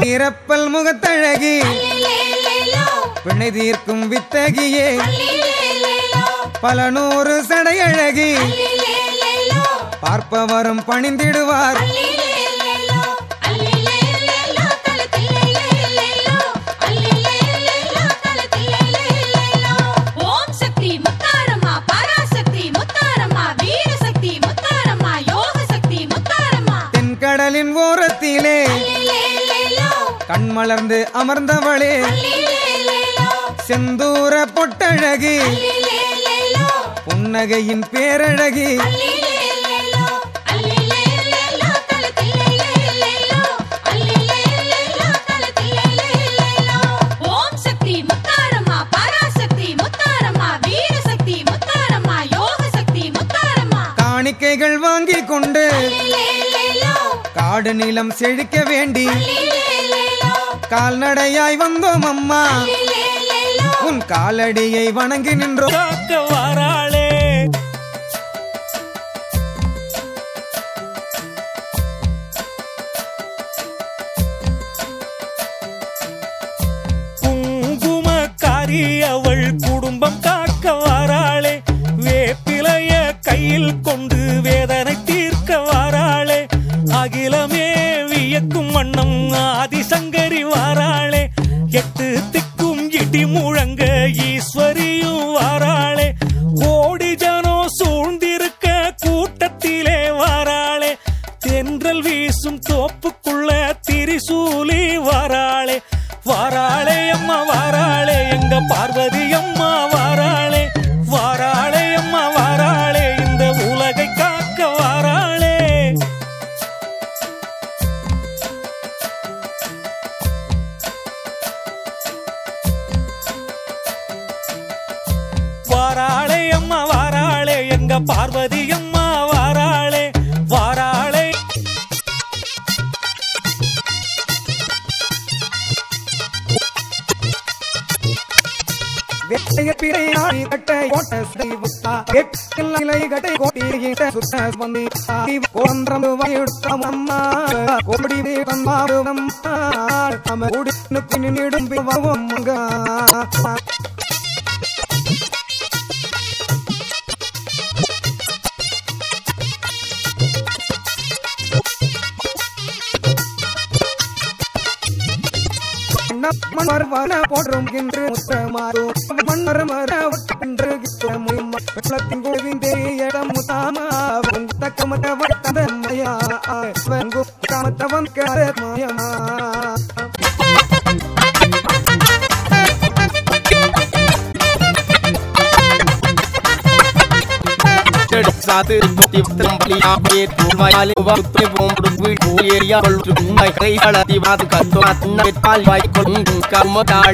இறப்பல் முகத்தழகி. பிணை தீர்க்கும் வித்தகியே. பல நூறு சடையழகி. பார்ப்பவரும் பணிந்திடுவார். ஓரத்திலே கண் மலர்ந்து அமர்ந்தவளே. செந்தூர பொட்டழகி. புன்னகையின் பேரழகி. காணிக்கைகள் வாங்கி கொண்டு காடு நிலம் செழிக்க வேண்டி கால்நடையாய் வந்தோம் அம்மா. உன் காலடியை வணங்கி நின்றோம். வாராளே எட்டு அம்மா வாராளே எங்க பார்வதி அம்மா வாராளே வாராளே. வெட்டைய பிறை நாடி கட்டை கோட்ட செய்வா வெட்டில் இலை கட்டை கோட்டியிட்ட சுத்த வந்தி கோந்திரம் வயுத்தம் அம்மா கோடி வீரம்மாறு அம்மா அம கூடி நுக்கினி நிடும் மன்னர் வன போற்றும் என்று முத்தமாறு மன்னர் மர என்று கோவிந்தே இடம் தக்கமத்த மயா. காமத்தவன் साथ बुते तंबली आप ये वाले वक्त बम रुवी एरिया बल रुई कई सड़ा दी बात का तो आतना पाल बाइक को उनका मदाल